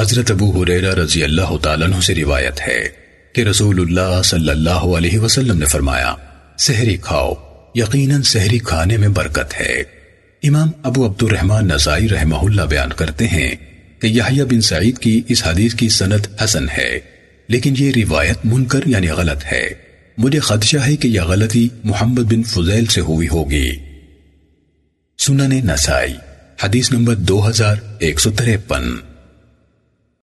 حضرت ابو حریرہ رضی اللہ تعالیٰ عنہ سے روایت ہے کہ رسول اللہ صلی اللہ علیہ وسلم نے فرمایا، سحری کھاؤ، یقیناً سحری کھانے میں برکت ہے۔ امام ابو عبد الرحمن نسائی رحمہ اللہ بیان کرتے ہیں کہ یحییٰ بن سعید کی اس حدیث کی سند حسن ہے، لیکن یہ روایت منکر یعنی غلط ہے۔ مجھے خدشہ ہے کہ یہ غلطی محمد بن فضیل سے ہوئی ہوگی۔ سنن نسائی، حدیث نمبر دو ہزار ایک سو تریپن۔